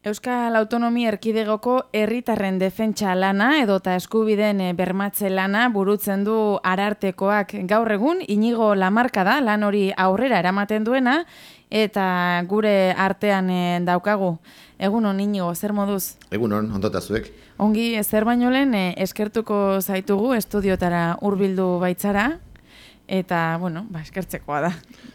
Euskal Autonomia Erkidegoko herritarren defentsa lana edota eskubideen eh, bermatze lana burutzen du arartekoak gaur egun inigo lamarka da lan hori aurrera eramaten duena eta gure artean eh, daukagu. Egun hon inigo, zer moduz? Egun hon, ondota zuek. Ongi, zer baino lehen eh, eskertuko zaitugu estudiotara hurbildu baitzara, Eta, bueno, ba, eskertzekoa da,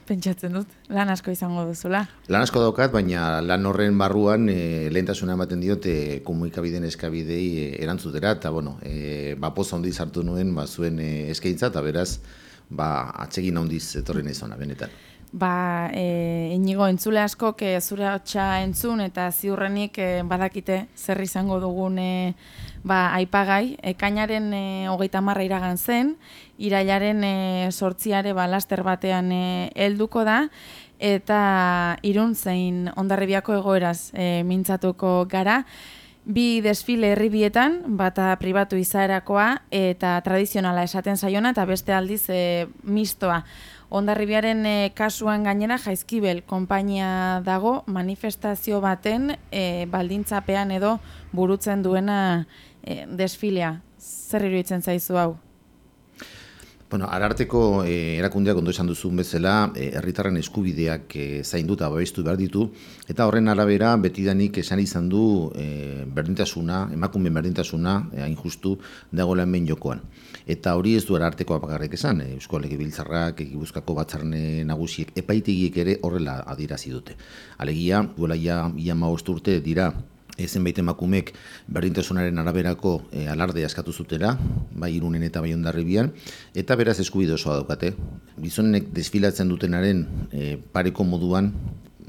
pentsatzen dut, lan asko izango duzula. Lan asko daukat, baina lan horren barruan e, lehentasuna ematen diote komunikabideen eskabidei e, erantzutera, eta, bueno, e, ba, poza hondiz hartu nuen, ba, zuen e, eskaintza, eta beraz, ba, atsegin hondiz etorren izona, benetan. Ba, e, inigo entzule asko, ke zure hotxa entzun eta ziurrenik e, badakite zer izango dugun e, ba, aipagai. Ekainaren e, hogeita marra iragan zen, irailaren e, sortziare ba, laster batean e, helduko da, eta irun zein ondarribiako egoeraz e, mintzatuko gara. Bi desfile herribietan, bata pribatu izaerakoa eta tradizionala esaten zaiona, eta beste aldiz e, mistoa. Ondarribiaren e, kasuan gainera jaizkibel konpainia dago manifestazio baten e, baldintzapean edo burutzen duena e, desfilea. Zer iruditzen zaizu hau? Bueno, ararteko eh, erakundeak ondo esan duzun bezala, eh, herritarren eskubideak eh, zainduta babestu behar ditu, eta horren arabera betidanik esan izan du eh, berdintasuna, emakume berdintasuna, eh, hain justu, dago hemen jokoan. Eta hori ez du ararteko apagarrek esan, eh, Eusko Lege Biltzarrak, Egibuzkako batzarne nagusiek, epaitegiek ere horrela adirazi dute. Alegia, duela ja, ia urte dira, ezen baita emakumek berdintasunaren araberako e, alarde askatu zutera, bai irunen eta bai ondarribian, eta beraz eskubide osoa daukate. Gizonek desfilatzen dutenaren e, pareko moduan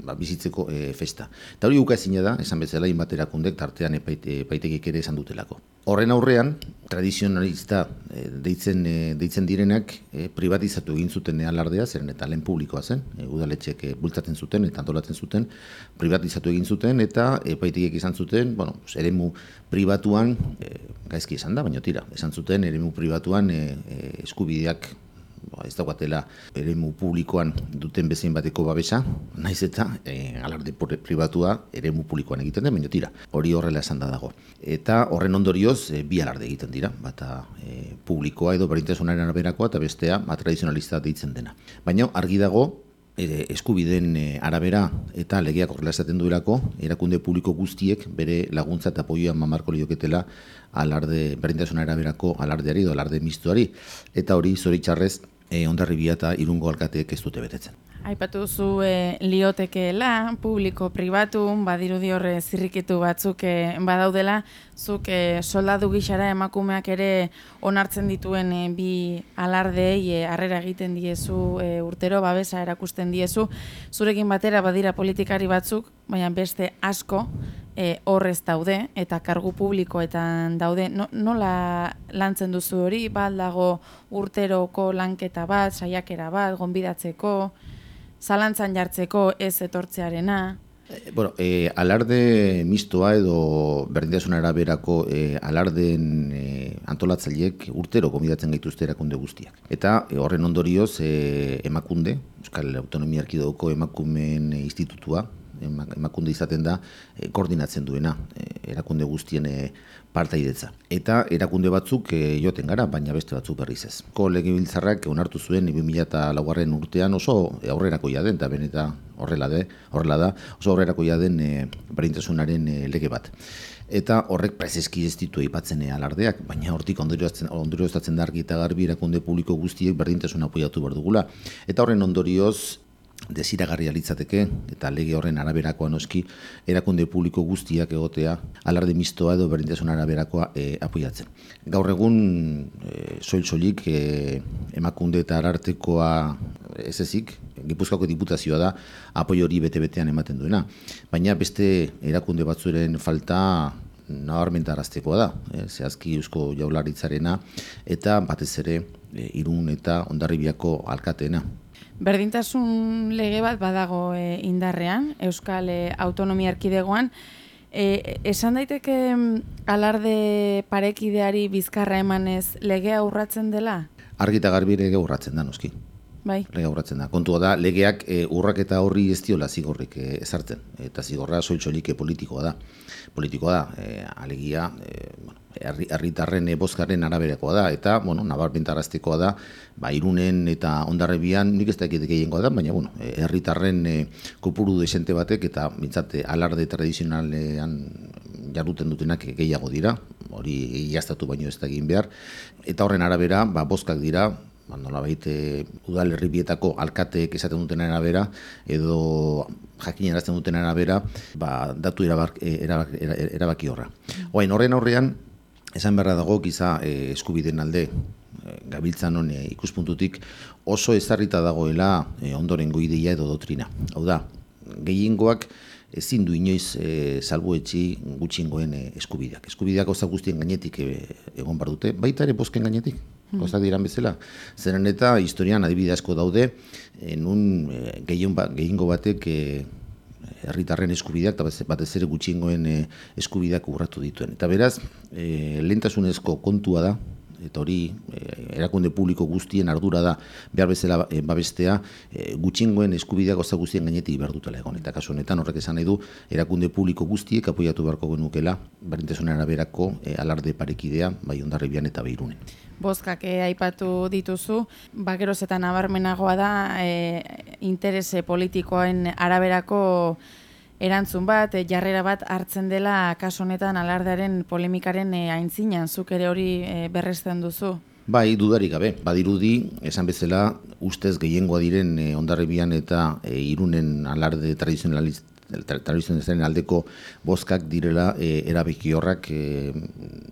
ba, bizitzeko e, festa. Eta hori ezina da, esan bezala inbaterakundek tartean epaitegik ere esan dutelako. Horren aurrean, tradizionalista e, deitzen, e, deitzen direnak e, privatizatu egin zuten alardea, zeren eta lehen publikoa zen, e, udaletxek e, bultatzen zuten eta antolatzen zuten, privatizatu egin zuten eta epaitegik izan zuten, bueno, eremu pribatuan, e, gaizki esan da, baina tira, esan zuten eremu pribatuan e, eskubideak ez dagoatela eremu publikoan duten bezein bateko babesa, naiz eta e, alarde pribatua eremu publikoan egiten den, baina tira, hori horrela esan da dago. Eta horren ondorioz, e, bi alarde egiten dira, bata e, publikoa edo berintasunaren araberakoa eta bestea ba, tradizionalista deitzen dena. Baina argi dago, ere eskubideen arabera eta legeak horrela esaten duelako, erakunde publiko guztiek bere laguntza eta apoioa mamarko lioketela alarde, berintasunaren araberako alardeari edo alarde mistuari. Eta hori zoritxarrez e, ondarribia eta irungo alkateek ez dute betetzen. Aipatu zu e, liotekeela, publiko, pribatu, badirudi horre zirrikitu batzuk e, badaudela, zuk e, soldadu gixara emakumeak ere onartzen dituen e, bi alardeei harrera egiten diezu urtero, babesa erakusten diezu, zurekin batera badira politikari batzuk, baina beste asko, e, horrez daude eta kargu publikoetan daude. No, nola lantzen duzu hori, baldago urteroko lanketa bat, saiakera bat, gonbidatzeko, zalantzan jartzeko ez etortzearena? E, bueno, e, alarde mistoa edo berdintasuna eraberako e, alarden e, antolatzaileek urtero gonbidatzen gaituzte erakunde guztiak. Eta e, horren ondorioz e, emakunde, Euskal Autonomia Arkidoko emakumen institutua, emakunde izaten da e, koordinatzen duena e, erakunde guztien e, partaidetza. Eta erakunde batzuk joten gara, baina beste batzuk berriz ez. Ko lege biltzarrak onartu zuen 2000 urtean oso aurrerako jaden, eta beneta horrela, de, horrela da, oso aurrerako jaden e, berintasunaren e, lege bat. Eta horrek prezeski ez ditu aipatzen alardeak, baina hortik ondorioztatzen da argi eta garbi erakunde publiko guztiek berdintasuna apoiatu behar dugula. Eta horren ondorioz, desiragarria litzateke eta lege horren araberakoa noski erakunde publiko guztiak egotea alarde mistoa edo berdintasun araberakoa e, apoiatzen. Gaur egun e, soil soilik e, emakunde eta arartekoa ez ezik, Gipuzkoako diputazioa da apoi hori bete-betean ematen duena. Baina beste erakunde batzuren falta nabarmenta araztekoa da, e, zehazki eusko jaularitzarena eta batez ere e, irun eta ondarribiako alkateena. Berdintasun lege bat badago e, indarrean, Euskal e, Autonomia Erkidegoan. E, esan daiteke mm, alarde parekideari bizkarra emanez legea urratzen dela? Argita garbi lege urratzen da, noski. Bai. Legea urratzen da. Kontua da, legeak e, urrak eta horri ez diola zigorrik e, ezartzen. Eta zigorra soiltxolik politikoa da. Politikoa da, e, alegia, e, bueno, herritarren bozkaren araberakoa da eta bueno nabarmentaraztekoa da ba irunen eta ondarrebian nik ez dakit gehiengoa da baina bueno herritarren e, kopuru desente batek eta mintzate alarde tradizionalean jarruten dutenak gehiago dira hori iaztatu baino ez da egin behar eta horren arabera ba bozkak dira ba, nolabait e, udalerribietako alkateek esaten duten arabera edo jakinarazten duten arabera ba, datu erabak, e, erabak, erabaki horra. Oain, horren aurrean, esan beharra dago giza e, eskubideen alde gabiltzan hone ikuspuntutik oso ezarrita dagoela e, ondoren goidea edo dotrina. Hau da, gehiengoak ezin du inoiz e, salbuetxi gutxingoen e, eskubideak. Eskubideak oza guztien gainetik e, egon bar dute, baita ere bosken gainetik. Gozak diran bezala. Zeren eta historian adibide asko daude, nun e, gehiengo batek e, herritarren eskubideak eta batez ere gutxiengoen e, eskubideak urratu dituen. Eta beraz, e, lehentasunezko kontua da, eta hori erakunde publiko guztien ardura da behar bezala babestea e, gutxingoen eskubideak oza guztien gainetik behar dutela egon. Eta kasu honetan horrek esan nahi du erakunde publiko guztiek apoiatu beharko genukela berintasunaren araberako alarde parekidea bai ondarribian eta behirunen bozkak aipatu dituzu, bakerozetan abarmenagoa da e, interese politikoen araberako erantzun bat, e, jarrera bat hartzen dela kaso honetan alardearen polemikaren e, aintzinan, zuk ere hori e, berresten duzu? Bai, dudarik gabe, badirudi, esan bezala, ustez gehiengoa diren e, ondarribian eta e, irunen alarde tradizionalist tradizionalen aldeko bozkak direla e, erabeki horrak e,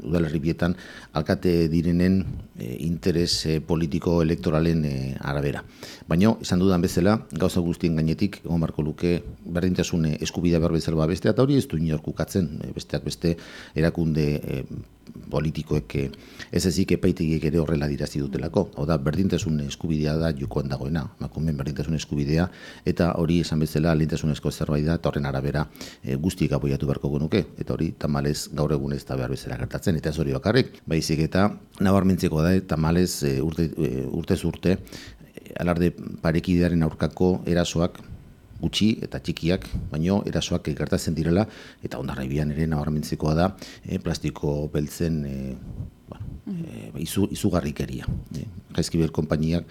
udalerribietan alkate direnen e, interes e, politiko elektoralen e, arabera. Baina, esan dudan bezala, gauza guztien gainetik, egon barko luke, berdintasun eskubidea behar bezala bestea, eta hori ez du inorkukatzen, besteak beste erakunde e, politikoek eh, ez ezik epaitegiek ere horrela dirazi dutelako. Hau da, berdintasun eskubidea da jokoan dagoena, makumen berdintasun eskubidea, eta hori esan bezala lintasunesko zerbait da, eta horren arabera e, guztiek apoiatu beharko genuke, eta hori tamalez gaur egun ez da behar bezala gertatzen, eta ez hori bakarrik, baizik eta nabarmentzeko da, tamalez e, urte, e, urtez urte, alarde parekidearen aurkako erasoak gutxi eta txikiak, baino erasoak gertatzen direla eta ondarraibian ere nabarmentzekoa da e, plastiko beltzen e, bueno, e, izu, izugarrikeria. E, Jaizkibel konpainiak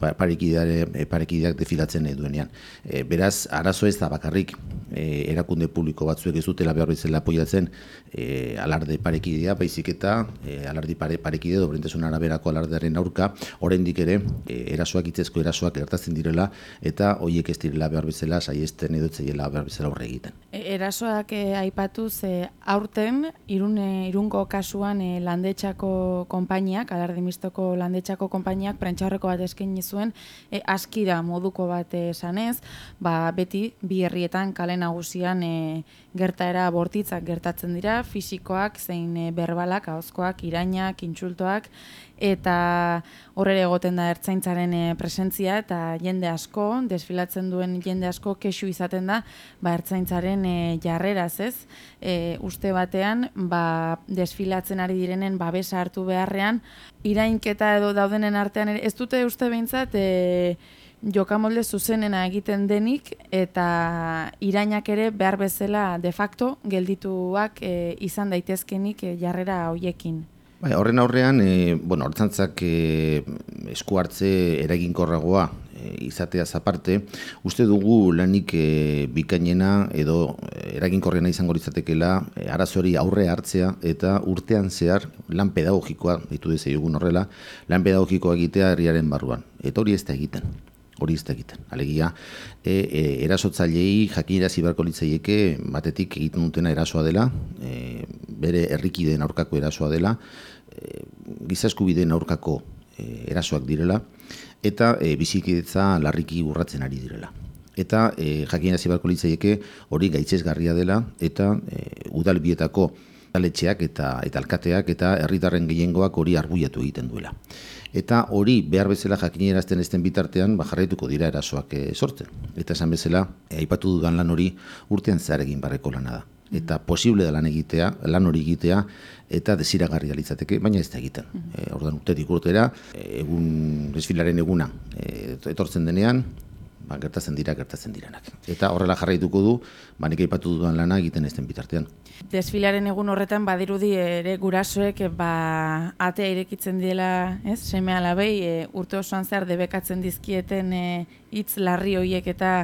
ba, parekideak defilatzen duenean. E, beraz, arazo ez da bakarrik e, erakunde publiko batzuek ez dutela behar bezala apoiatzen e, alarde parekidea, baizik eta e, alardi pare, parekide dobrintasun araberako alardearen aurka, oraindik ere e, erasoak itzezko erasoak gertatzen direla eta hoiek ez direla behar bezala saiesten edo zeiela behar bezala horre egiten. E, erasoak e, aipatuz e, aurten irune, irungo kasuan e, landetxako konpainiak, alardi mistoko landetxako konpainiak prentxaurreko bat eskaini zuen e, askira moduko bat esanez, ba, beti bi herrietan kalen nagusian e, gertaera bortitzak gertatzen dira, fisikoak, zein e, berbalak, ahozkoak, irainak, intsultoak, eta horre egoten da ertzaintzaren e, presentzia, eta jende asko, desfilatzen duen jende asko, kesu izaten da, ba, ertzaintzaren e, jarreraz ez, e, uste batean, ba, desfilatzen ari direnen babesa hartu beharrean, irainketa edo daudenen artean, ez dute uste behintzat, e, jokamolde zuzenena egiten denik eta irainak ere behar bezala de facto geldituak e, izan daitezkenik e, jarrera hoiekin. Bai, horren aurrean, e, bueno, hortzantzak e, esku hartze eraginkorragoa izatea zaparte, uste dugu lanik e, bikainena edo eraginkorrena izango litzatekeela e, arazori aurre hartzea eta urtean zehar lan pedagogikoa, ditu dezaiogun horrela, lan pedagogikoa egitea herriaren barruan. Eta hori ez da egiten hori ez egiten. Alegia, e, e, erasotzailei jakinera zibarko litzaieke batetik egiten dutena erasoa dela, e, bere errikideen aurkako erasoa dela, e, gizaskubideen aurkako e, erasoak direla, eta e, bizikidetza larriki urratzen ari direla. Eta e, jakinera zibarko litzaieke hori gaitzesgarria dela, eta e, udalbietako aletxeak eta, eta alkateak eta herritarren gehiengoak hori arbuiatu egiten duela eta hori behar bezala jakinierazten ezten bitartean ba, jarraituko dira erasoak e, sortzen. Eta esan bezala, e, aipatu dudan lan hori urtean zehar egin barreko lana da. eta posible da lan egitea, lan hori egitea, eta desiragarri litzateke, baina ez da egiten. E, ordan urtetik urtera, egun desfilaren eguna e, etortzen denean, ba, gertatzen dira, gertatzen direnak. Eta horrela jarraituko du, ba, nik aipatu dudan lana egiten ezten bitartean. Desfilaren egun horretan badirudi ere gurasoek ba, atea irekitzen diela, ez, seme alabei, e, urte osoan zehar debekatzen dizkieten e, hitz larri hoiek eta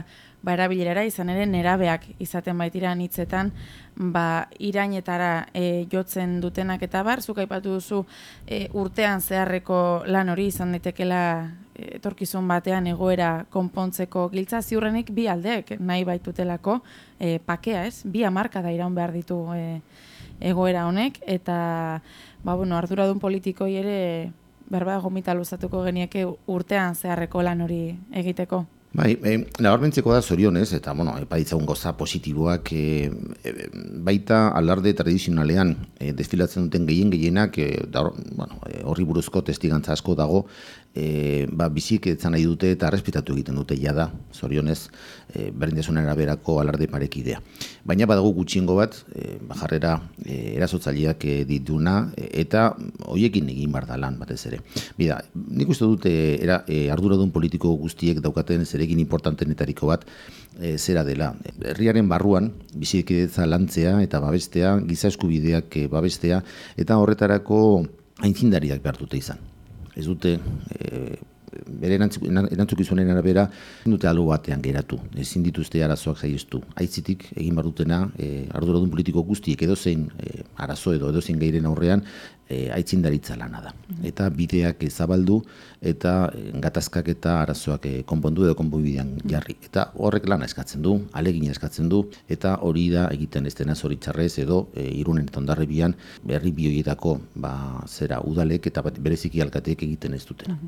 ba, erabilerara izan ere nerabeak izaten baitiran hitzetan ba, irainetara e, jotzen dutenak. Eta bar, zuk aipatu duzu e, urtean zeharreko lan hori izan daitekela e, etorkizun batean egoera konpontzeko giltza. Ziurrenik bi aldeek nahi baitutelako e, pakea ez, bi amarka da iraun behar ditu e, egoera honek. Eta ba, bueno, arduradun politikoi ere berba gomita luzatuko genieke urtean zeharreko lan hori egiteko. Bai, e, nabarmentzeko da zorionez, eta, bueno, epaitzagun goza positiboak, e, baita alarde tradizionalean e, desfilatzen duten gehien gehienak, e, da, bueno, horri buruzko testigantza asko dago, e, ba, bizik etzan nahi dute eta respetatu egiten dute jada, zorionez, e, berindesunen araberako alarde parekidea. Baina badago gutxiengo bat, e, bajarrera e, erasotzaileak e, dituna, e, eta hoiekin egin bar da lan batez ere. Bida, nik uste dute era, e, arduradun politiko guztiek daukaten zerekin importantenetariko bat, e, zera dela. Herriaren barruan, bizikidetza lantzea eta babestea, giza eskubideak e, babestea, eta horretarako aintzindariak behar dute izan ez dute e, bere erantzukizunen arabera dute alo batean geratu. Ezin dituzte arazoak zaiestu. Aitzitik egin bar dutena e, arduradun politiko guztiek edozein e, arazo edo edozein gairen aurrean e, aitzindaritza lana da. Eta bideak zabaldu eta gatazkak eta arazoak e, konpondu edo konponbidean jarri. Eta horrek lana eskatzen du, alegin eskatzen du, eta hori da egiten ez dena zoritxarrez edo e, irunen eta ondarribian berri bioietako ba, zera udalek eta bereziki alkateek egiten ez dutena.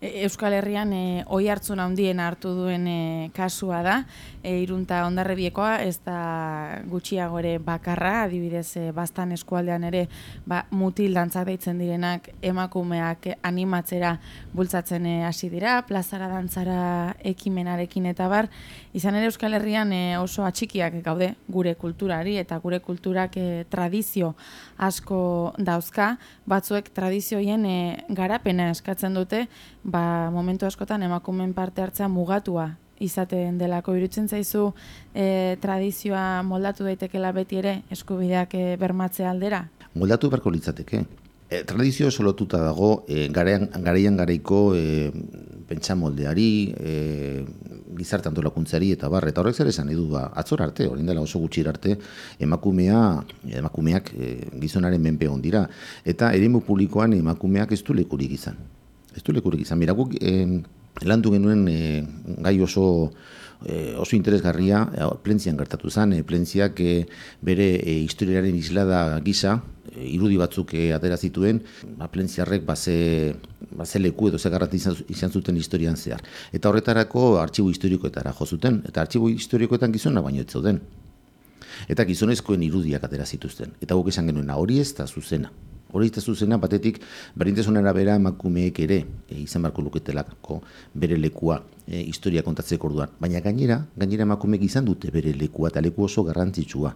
E, Euskal Herrian e, oi hartzun handien hartu duen e, kasua da, e, irunta ondarrebiekoa, ez da gutxiago ere bakarra, adibidez e, bastan eskualdean ere ba, mutil dantzak deitzen direnak emakumeak animatzera bultzatzen e, hasi dira, plazara dantzara ekimenarekin eta bar, izan ere Euskal Herrian e, oso atxikiak gaude gure kulturari eta gure kulturak tradizio asko dauzka, batzuek tradizioien e, garapena eskatzen dute, ba, momentu askotan emakumen parte hartzea mugatua izaten delako irutzen zaizu e, tradizioa moldatu daitekela beti ere eskubideak e, bermatze aldera? Moldatu berko litzateke. E, tradizio solotuta dago e, garean, gareian gareiko e, pentsa moldeari, e, gizarte antolakuntzari eta bar, eta horrek zer esan edu ba, atzor arte, hori dela oso gutxi arte, emakumea, emakumeak e, gizonaren menpe dira. Eta eremu publikoan emakumeak ez du lekurik izan ez du lekurik izan. Mira, guk eh, landu genuen eh, gai oso eh, oso interesgarria, eh, plentzian gertatu zen, eh, plentziak eh, bere eh, historiaren islada gisa, eh, irudi batzuk eh, atera zituen, ba, plentziarrek baze, baze leku edo zegarrat izan, izan zuten historian zehar. Eta horretarako artxibo historikoetara jo zuten, eta artxibo historikoetan gizona baino ez zauden. Eta gizonezkoen irudiak atera zituzten. Eta guk esan genuen, hori ez da zuzena. Hori izte zuzena, batetik, berintasonera bera emakumeek ere, e, izan barko luketelako bere lekua e, historia kontatzeko orduan. Baina gainera, gainera emakumeek izan dute bere lekua eta leku oso garrantzitsua.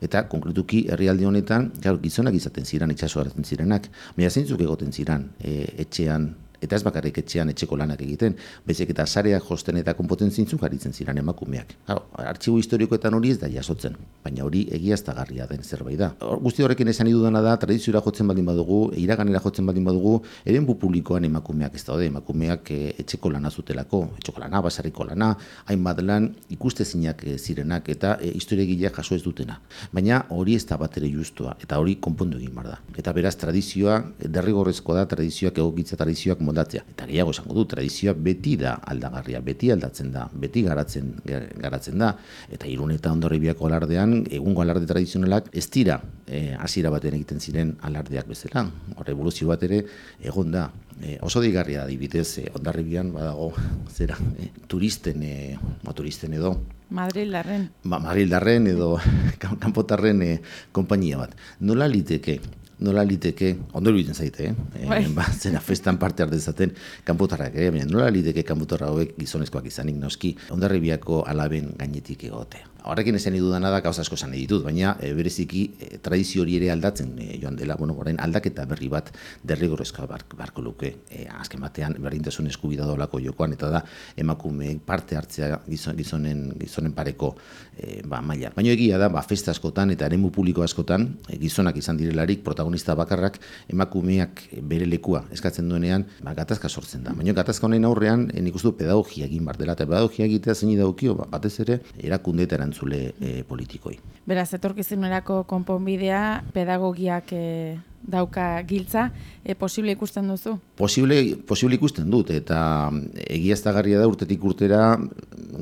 Eta konkretuki herrialde honetan, gizonak izaten ziren, itxaso zirenak, baina zeintzuk egoten ziren e, etxean eta ez bakarrik etxean etxeko lanak egiten, bezik eta sareak josten eta konpoten zintzuk aritzen ziren emakumeak. Artxibo historikoetan hori ez da jasotzen, baina hori egiaztagarria den zerbait da. Guzti horrekin esan idudana da, tradizioa jotzen baldin badugu, iraganera jotzen baldin badugu, eren publikoan emakumeak ez daude, emakumeak e, etxeko lana zutelako, etxeko lana, basarriko lana, hainbat lan ikuste zinak e, zirenak eta e, historia jaso ez dutena. Baina hori ez da bat ere justua, eta hori konpondu egin bar da. Eta beraz, tradizioa, derrigorrezko da, tradizioak egokitza tradizioak moldatzea. Eta gehiago esango du, tradizioa beti da aldagarria, beti aldatzen da, beti garatzen garatzen da. Eta irun eta ondorribiako alardean, egungo alarde tradizionalak ez dira e, hasiera baten egiten ziren alardeak bezala. Hor evoluzio bat ere egon da. E, oso digarria da dibidez, e, ondarribian badago zera, e, turisten, e, turisten edo, Madrildarren. Ba, Madrildarren edo kanpotarren e, konpainia bat. Nola liteke nola liteke, ondo egiten zaite, eh? Bai. ba, zena festan parte hartu dezaten kanpotarrak ere, baina nola liteke kanpotarra hauek gizonezkoak izanik noski, ondarribiako alaben gainetik egotea. Horrekin esan idudana da gauza asko esan ditut, baina e, bereziki e, tradizio hori ere aldatzen e, joan dela, bueno, orain aldaketa berri bat derrigorrezkoa bark, barko luke. E, azken batean berdintasun eskubida dolako jokoan eta da emakume parte hartzea gizon, gizonen gizonen pareko e, ba, maila. Baina egia da, ba, festa askotan eta eremu publiko askotan e, gizonak izan direlarik protagonista bakarrak emakumeak bere lekua eskatzen duenean ba, gatazka sortzen da. Baina gatazka honen aurrean nik uste dut pedagogia egin bar dela eta pedagogia egitea zein daukio ba, batez ere erakunde eta erantzule e, politikoi. Beraz, etorkizunerako konponbidea pedagogiak e, dauka giltza, e, posible ikusten duzu? Posible, posible ikusten dut, eta egiaztagarria da urtetik urtera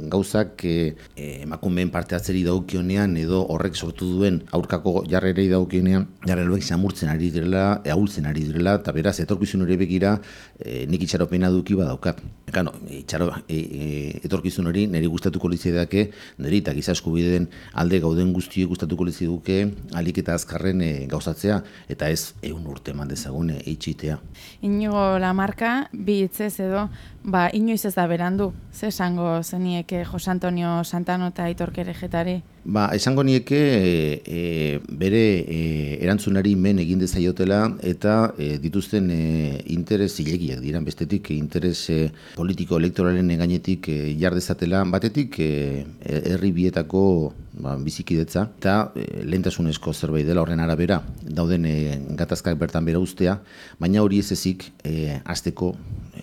gauzak e, emakumeen parte atzeri daukionean edo horrek sortu duen aurkako jarrerei daukionean jarreroek samurtzen ari direla, e, ahultzen ari direla, eta beraz, etorkizun hori begira e, nik itxaropena duki badaukat. Ekano, itxaro, e, e, etorkizun hori niri gustatuko litzidake, niri eta gizasku bideen alde gauden guztiek gustatuko litziduke alik eta azkarren e, gauzatzea, eta ez egun urte eman dezagune itxitea. Inigo Lamarka, bi hitzez edo, ba, inoiz ez da berandu, ze esango zenieke Jos Antonio Santano eta Aitor Kerejetari? Ba, esango nieke e, e, bere e, erantzunari men egin dezaiotela eta e, dituzten e, interes zilegiak dira, bestetik interes e, politiko elektoralen gainetik e, jar dezatela, batetik e, herri bietako ba, bizikidetza eta e, lehentasunezko zerbait dela. Horren arabera dauden e, gatazkak bertan bera ustea, baina hori ez ezik e, azteko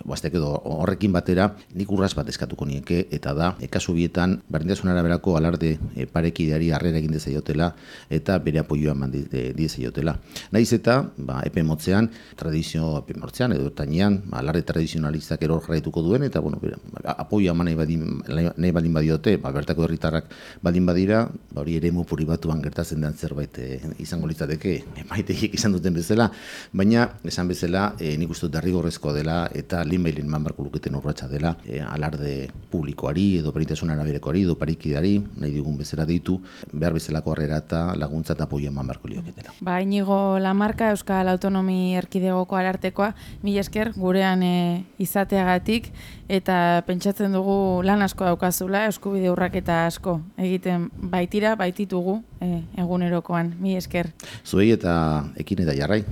Bastek edo horrekin batera nik urraz bat eskatuko nieke eta da e, kasu bietan berdintasun araberako alarde e, parekideari harrera egin dezaiotela eta bere apoioa eman dizaiotela. Naiz eta ba, epe motzean, tradizio epe motzean edo tainean, ba, alarde tradizionalistak eror jarraituko duen eta bueno, bera, apoioa eman nahi badin, nahi badin badiote, ba, bertako herritarrak badin badira, ba, hori ere puri batuan gertatzen den zerbait e, izango litzateke, maiteik izan duten bezala, baina esan bezala e, nik uste derrigorrezkoa dela eta lehenbailen man barko luketen urratxa dela e, alarde publikoari edo beritasun araberekoari edo parikidari nahi digun bezala ditu behar bezalako harrera eta laguntza eta apoio eman barko lioketela. Ba, inigo Lamarka Euskal Autonomi Erkidegoko alartekoa, mila esker gurean e, izateagatik eta pentsatzen dugu lan asko daukazula eskubide urraketa asko egiten baitira, baititugu e, egunerokoan, mila esker. Zuei eta ekin eta jarrai.